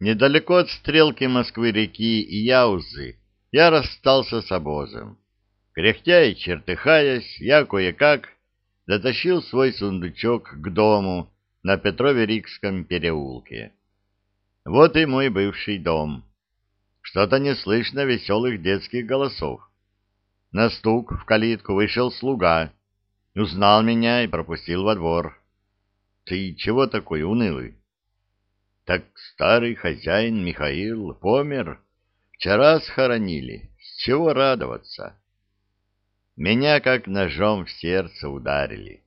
Недалеко от стрелки Москвы-реки и Яузы я расстался с обозом. Кряхтя и чертыхаясь, я кое-как дотащил свой сундучок к дому на Петрове-Рикском переулке. Вот и мой бывший дом. Что-то не слышно веселых детских голосов. На стук в калитку вышел слуга, узнал меня и пропустил во двор. Ты чего такой унылый? Так старый хозяин Михаил помер. Вчера схоронили. С чего радоваться? Меня как ножом в сердце ударили.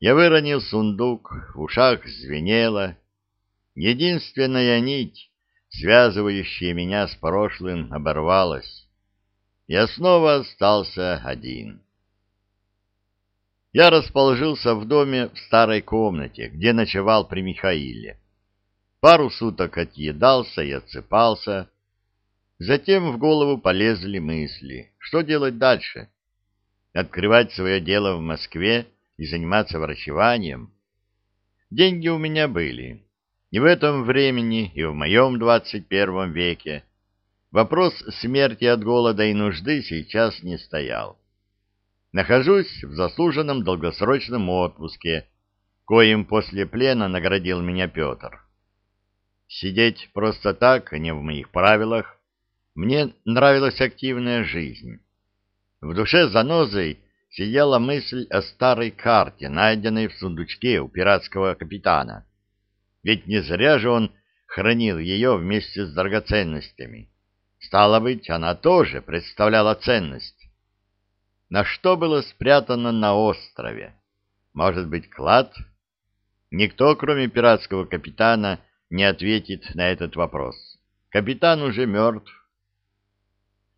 Я выронил сундук, в ушах звенело. Единственная нить, связывающая меня с прошлым, оборвалась. Я снова остался один. Я расположился в доме в старой комнате, где ночевал при Михаиле. Пару суток отъедался и отсыпался. Затем в голову полезли мысли. Что делать дальше? Открывать свое дело в Москве и заниматься врачеванием? Деньги у меня были. И в этом времени, и в моем двадцать первом веке вопрос смерти от голода и нужды сейчас не стоял. Нахожусь в заслуженном долгосрочном отпуске, коим после плена наградил меня Петр. Сидеть просто так не в моих правилах. Мне нравилась активная жизнь. В душе занозой сидела мысль о старой карте, найденной в сундучке у пиратского капитана. Ведь не зря же он хранил ее вместе с драгоценностями. Стало быть, она тоже представляла ценность на что было спрятано на острове. Может быть, клад? Никто, кроме пиратского капитана, не ответит на этот вопрос. Капитан уже мертв.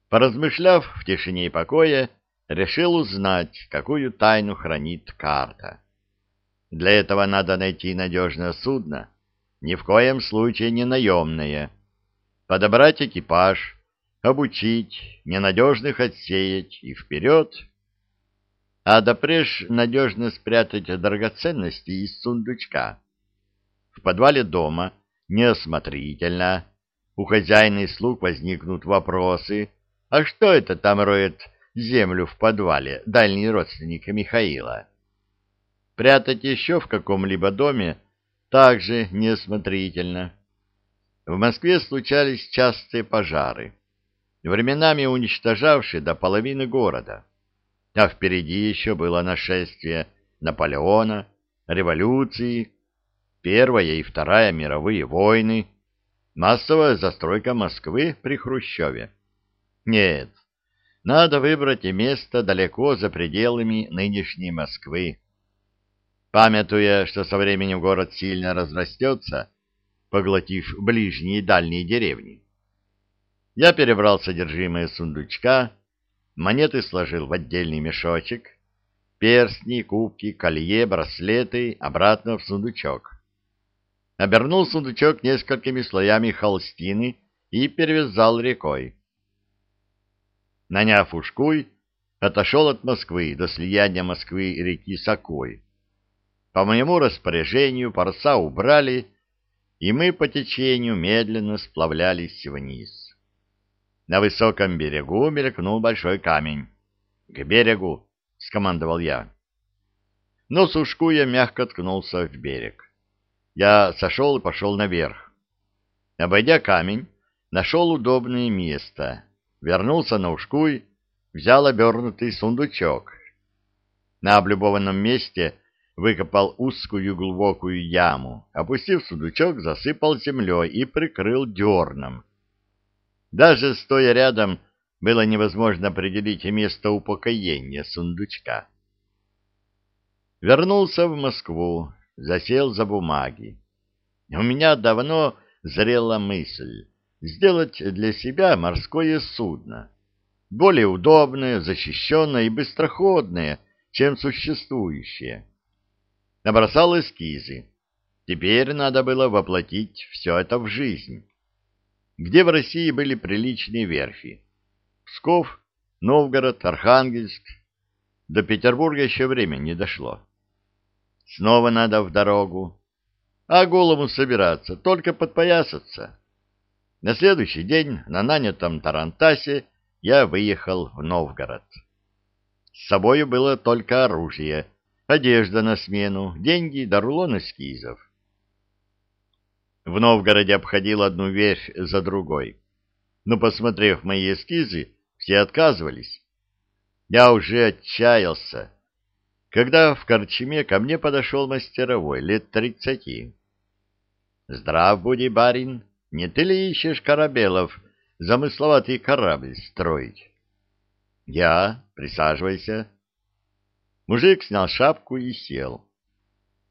Поразмышляв в тишине и покое, решил узнать, какую тайну хранит карта. Для этого надо найти надежное судно, ни в коем случае не наемное, подобрать экипаж, обучить, ненадежных отсеять и вперед. А допреж надежно спрятать драгоценности из сундучка. В подвале дома неосмотрительно. У хозяина и слуг возникнут вопросы. А что это там роет землю в подвале, дальний родственник Михаила? Прятать еще в каком-либо доме также неосмотрительно. В Москве случались частые пожары временами уничтожавший до половины города. А впереди еще было нашествие Наполеона, революции, Первая и Вторая мировые войны, массовая застройка Москвы при Хрущеве. Нет, надо выбрать место далеко за пределами нынешней Москвы. Памятуя, что со временем город сильно разрастется, поглотив ближние и дальние деревни, я перебрал содержимое сундучка, монеты сложил в отдельный мешочек, перстни, кубки, колье, браслеты обратно в сундучок. Обернул сундучок несколькими слоями холстины и перевязал рекой. Наняв ушкуй, отошел от Москвы до слияния Москвы и реки Сокой. По моему распоряжению паруса убрали, и мы по течению медленно сплавлялись вниз. На высоком берегу мелькнул большой камень. «К берегу!» — скомандовал я. Но сушкуя мягко ткнулся в берег. Я сошел и пошел наверх. Обойдя камень, нашел удобное место, вернулся на ушкуй, взял обернутый сундучок. На облюбованном месте выкопал узкую глубокую яму, опустив сундучок, засыпал землей и прикрыл дерном. Даже стоя рядом, было невозможно определить место упокоения сундучка. Вернулся в Москву, засел за бумаги. У меня давно зрела мысль сделать для себя морское судно, более удобное, защищенное и быстроходное, чем существующее. Набросал эскизы. Теперь надо было воплотить все это в жизнь где в России были приличные верфи. Псков, Новгород, Архангельск. До Петербурга еще время не дошло. Снова надо в дорогу. А голову собираться, только подпоясаться. На следующий день на нанятом Тарантасе я выехал в Новгород. С собою было только оружие, одежда на смену, деньги да рулон эскизов. В Новгороде обходил одну вещь за другой. Но, посмотрев мои эскизы, все отказывались. Я уже отчаялся, когда в Корчме ко мне подошел мастеровой лет тридцати. — Здрав буди, барин, не ты ли ищешь корабелов, замысловатый корабль строить? — Я, присаживайся. Мужик снял шапку и сел.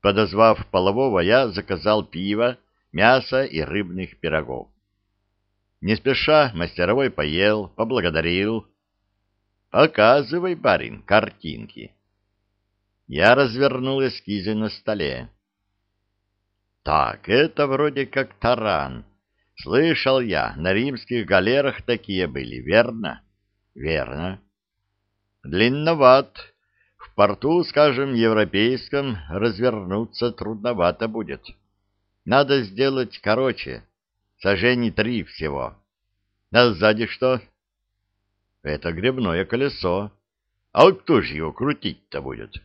Подозвав полового, я заказал пиво, мясо и рыбных пирогов. Не спеша мастеровой поел, поблагодарил. «Показывай, барин, картинки». Я развернул эскизы на столе. «Так, это вроде как таран. Слышал я, на римских галерах такие были, верно?» «Верно». «Длинноват. В порту, скажем, европейском, развернуться трудновато будет». Надо сделать короче, сожжений три всего. А сзади что? Это гребное колесо. А вот кто же его крутить-то будет?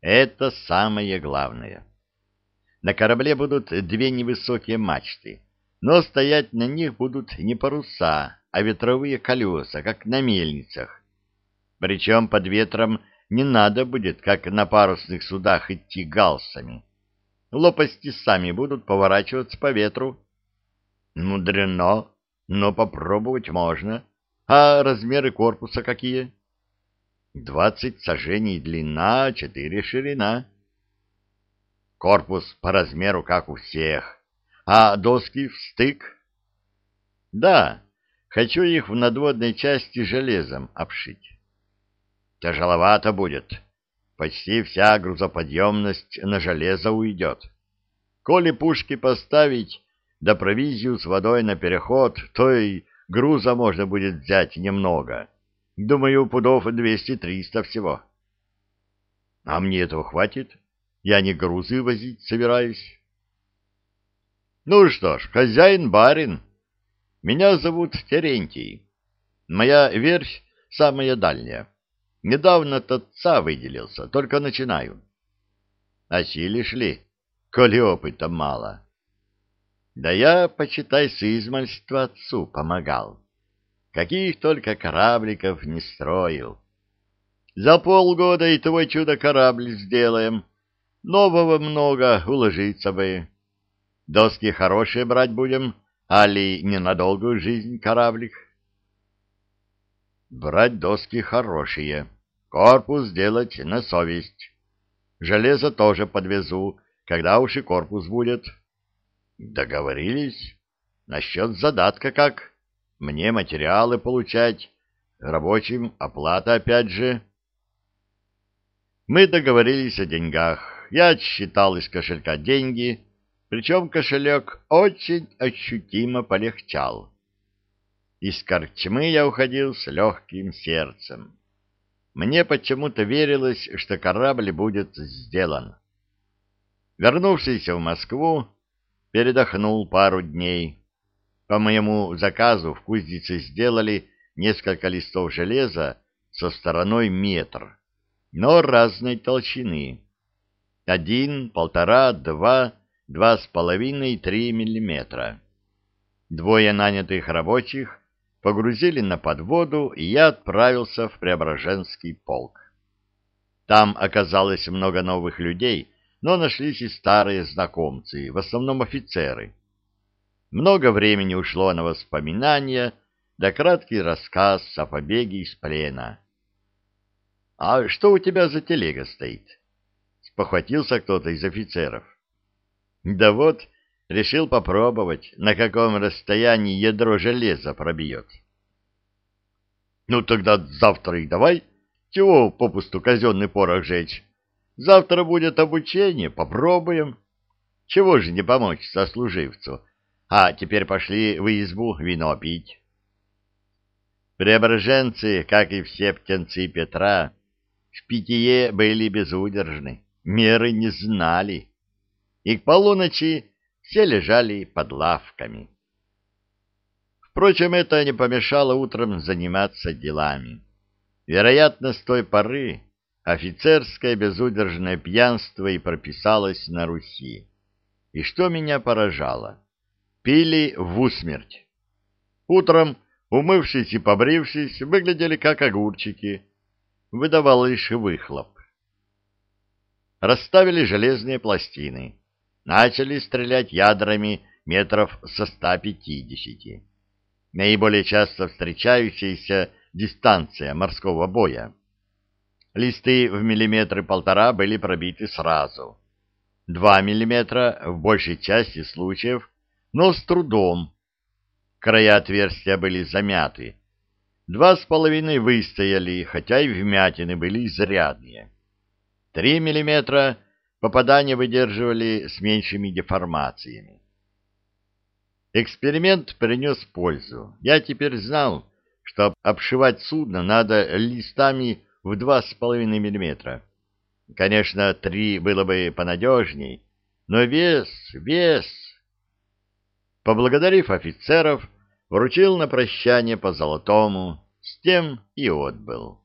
Это самое главное. На корабле будут две невысокие мачты, но стоять на них будут не паруса, а ветровые колеса, как на мельницах. Причем под ветром не надо будет, как на парусных судах, идти галсами лопасти сами будут поворачиваться по ветру. Мудрено, но попробовать можно. А размеры корпуса какие? Двадцать сажений длина, четыре ширина. Корпус по размеру, как у всех. А доски в стык? Да, хочу их в надводной части железом обшить. Тяжеловато будет, почти вся грузоподъемность на железо уйдет. Коли пушки поставить, да провизию с водой на переход, то и груза можно будет взять немного. Думаю, пудов двести-триста всего. А мне этого хватит. Я не грузы возить собираюсь. Ну что ж, хозяин-барин. Меня зовут Терентий. Моя верфь самая дальняя. Недавно отца выделился, только начинаю. Осилишь ли, коли опыта мало? Да я, почитай, с измальства отцу помогал. Каких только корабликов не строил. За полгода и твой чудо-корабль сделаем. Нового много, уложиться бы. Доски хорошие брать будем, али ненадолгую жизнь кораблик? Брать доски хорошие. Корпус сделать на совесть. Железо тоже подвезу, когда уж и корпус будет. Договорились. Насчет задатка как? Мне материалы получать, рабочим оплата опять же. Мы договорились о деньгах. Я отсчитал из кошелька деньги, причем кошелек очень ощутимо полегчал. Из корчмы я уходил с легким сердцем. Мне почему-то верилось, что корабль будет сделан. Вернувшись в Москву, передохнул пару дней. По моему заказу в кузнице сделали несколько листов железа со стороной метр, но разной толщины. Один, полтора, два, два с половиной, три миллиметра. Двое нанятых рабочих погрузили на подводу, и я отправился в Преображенский полк. Там оказалось много новых людей, но нашлись и старые знакомцы, в основном офицеры. Много времени ушло на воспоминания, да краткий рассказ о побеге из плена. — А что у тебя за телега стоит? — спохватился кто-то из офицеров. — Да вот, решил попробовать, на каком расстоянии ядро железа пробьет. — Ну тогда завтра и давай. Чего попусту казенный порох жечь? Завтра будет обучение, попробуем. Чего же не помочь сослуживцу? А теперь пошли в избу вино пить. Преображенцы, как и все птенцы Петра, в питье были безудержны, меры не знали. И к полуночи все лежали под лавками. Впрочем, это не помешало утром заниматься делами. Вероятно, с той поры офицерское безудержное пьянство и прописалось на Руси. И что меня поражало? Пили в усмерть. Утром, умывшись и побрившись, выглядели как огурчики. Выдавал лишь выхлоп. Расставили железные пластины. Начали стрелять ядрами метров со 150 наиболее часто встречающаяся дистанция морского боя. Листы в миллиметры полтора были пробиты сразу. Два миллиметра в большей части случаев, но с трудом. Края отверстия были замяты. Два с половиной выстояли, хотя и вмятины были изрядные. Три миллиметра попадания выдерживали с меньшими деформациями. Эксперимент принес пользу. Я теперь знал, что обшивать судно надо листами в два с половиной миллиметра. Конечно, три было бы понадежней, но вес, вес... Поблагодарив офицеров, вручил на прощание по золотому, с тем и отбыл.